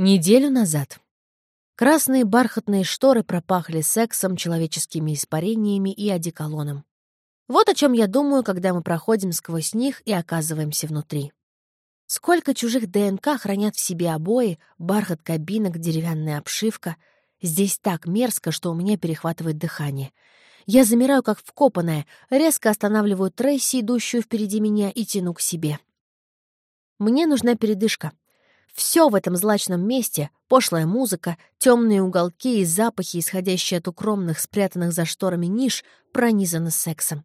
Неделю назад. Красные бархатные шторы пропахли сексом, человеческими испарениями и одеколоном. Вот о чем я думаю, когда мы проходим сквозь них и оказываемся внутри. Сколько чужих ДНК хранят в себе обои, бархат кабинок, деревянная обшивка. Здесь так мерзко, что у меня перехватывает дыхание. Я замираю, как вкопанная, резко останавливаю Трейси, идущую впереди меня, и тяну к себе. Мне нужна передышка. Все в этом злачном месте — пошлая музыка, темные уголки и запахи, исходящие от укромных, спрятанных за шторами ниш, пронизаны сексом.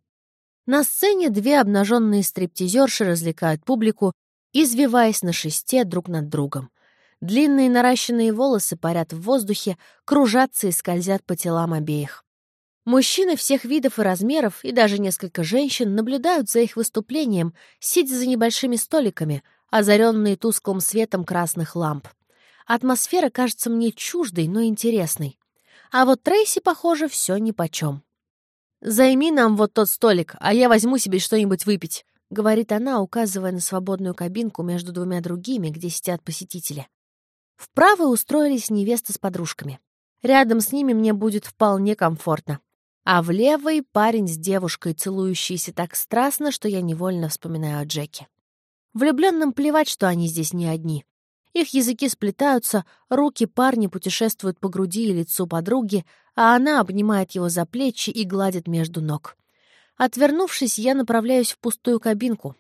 На сцене две обнаженные стриптизерши развлекают публику, извиваясь на шесте друг над другом. Длинные наращенные волосы парят в воздухе, кружатся и скользят по телам обеих. Мужчины всех видов и размеров, и даже несколько женщин наблюдают за их выступлением, сидя за небольшими столиками, озаренные тусклым светом красных ламп. Атмосфера кажется мне чуждой, но интересной. А вот Трейси, похоже, все нипочем. «Займи нам вот тот столик, а я возьму себе что-нибудь выпить», — говорит она, указывая на свободную кабинку между двумя другими, где сидят посетители. В правой устроились невеста с подружками. Рядом с ними мне будет вполне комфортно. А в левой парень с девушкой, целующийся так страстно, что я невольно вспоминаю о Джеке. Влюбленным плевать, что они здесь не одни. Их языки сплетаются, руки парня путешествуют по груди и лицу подруги, а она обнимает его за плечи и гладит между ног. Отвернувшись, я направляюсь в пустую кабинку.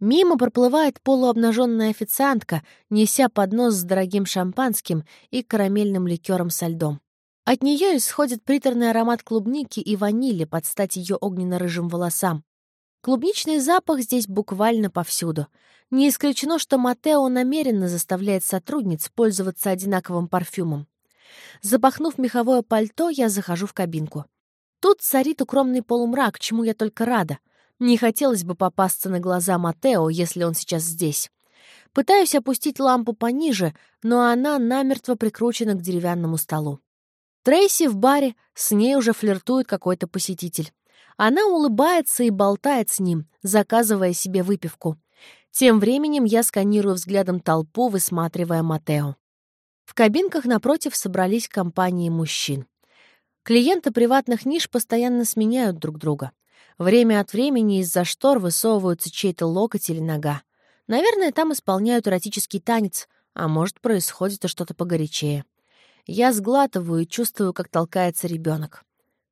Мимо проплывает полуобнаженная официантка, неся поднос с дорогим шампанским и карамельным ликером со льдом. От нее исходит приторный аромат клубники и ванили под стать ее огненно-рыжим волосам. Клубничный запах здесь буквально повсюду. Не исключено, что Матео намеренно заставляет сотрудниц пользоваться одинаковым парфюмом. Запахнув меховое пальто, я захожу в кабинку. Тут царит укромный полумрак, чему я только рада. Не хотелось бы попасться на глаза Матео, если он сейчас здесь. Пытаюсь опустить лампу пониже, но она намертво прикручена к деревянному столу. Трейси в баре, с ней уже флиртует какой-то посетитель. Она улыбается и болтает с ним, заказывая себе выпивку. Тем временем я сканирую взглядом толпу, высматривая Матео. В кабинках напротив собрались компании мужчин. Клиенты приватных ниш постоянно сменяют друг друга. Время от времени из-за штор высовываются чей-то локоть или нога. Наверное, там исполняют эротический танец, а может, происходит и что-то погорячее. Я сглатываю и чувствую, как толкается ребенок.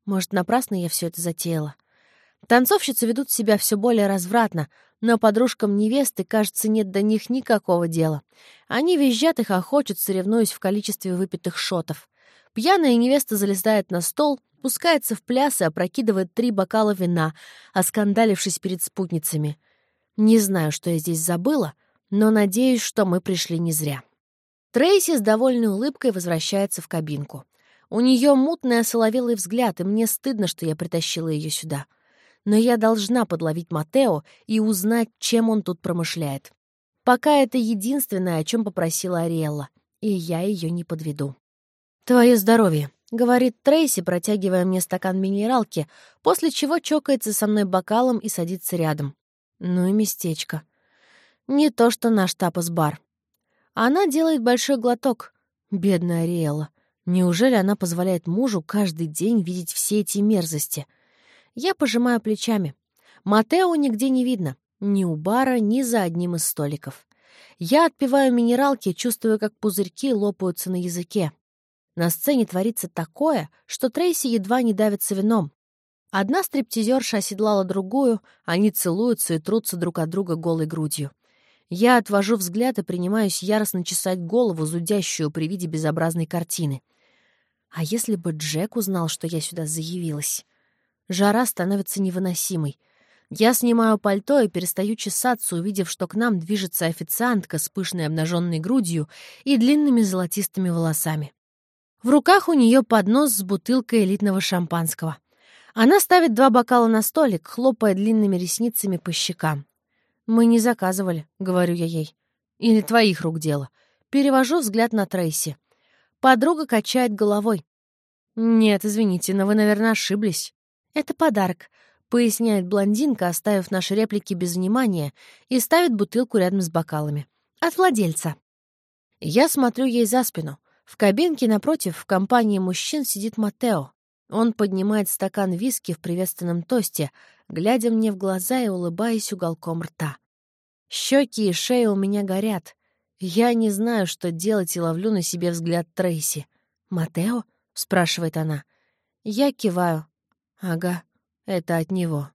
Может, напрасно я все это затеяла. Танцовщицы ведут себя все более развратно, но подружкам невесты, кажется, нет до них никакого дела. Они визжат и хохочут, соревнуясь в количестве выпитых шотов. Пьяная невеста залезает на стол, пускается в пляс и опрокидывает три бокала вина, оскандалившись перед спутницами. Не знаю, что я здесь забыла, но надеюсь, что мы пришли не зря. Трейси с довольной улыбкой возвращается в кабинку. У нее мутный осоловелый взгляд, и мне стыдно, что я притащила ее сюда. Но я должна подловить Матео и узнать, чем он тут промышляет. Пока это единственное, о чем попросила Ариэлла, и я ее не подведу. «Твое здоровье», — говорит Трейси, протягивая мне стакан минералки, после чего чокается со мной бокалом и садится рядом. Ну и местечко. Не то, что наш тапос-бар. Она делает большой глоток. Бедная Ариэлла. Неужели она позволяет мужу каждый день видеть все эти мерзости? Я пожимаю плечами. Матео нигде не видно. Ни у бара, ни за одним из столиков. Я отпиваю минералки, чувствуя, как пузырьки лопаются на языке. На сцене творится такое, что Трейси едва не давится вином. Одна стриптизерша оседлала другую, они целуются и трутся друг от друга голой грудью. Я отвожу взгляд и принимаюсь яростно чесать голову, зудящую при виде безобразной картины — а если бы Джек узнал, что я сюда заявилась? Жара становится невыносимой. Я снимаю пальто и перестаю чесаться, увидев, что к нам движется официантка с пышной обнаженной грудью и длинными золотистыми волосами. В руках у нее поднос с бутылкой элитного шампанского. Она ставит два бокала на столик, хлопая длинными ресницами по щекам. «Мы не заказывали», — говорю я ей. «Или твоих рук дело». Перевожу взгляд на Трейси. Подруга качает головой. «Нет, извините, но вы, наверное, ошиблись. Это подарок», — поясняет блондинка, оставив наши реплики без внимания, и ставит бутылку рядом с бокалами. «От владельца». Я смотрю ей за спину. В кабинке напротив, в компании мужчин, сидит Матео. Он поднимает стакан виски в приветственном тосте, глядя мне в глаза и улыбаясь уголком рта. Щеки и шея у меня горят. Я не знаю, что делать, и ловлю на себе взгляд Трейси. «Матео?» — спрашивает она. Я киваю. «Ага, это от него».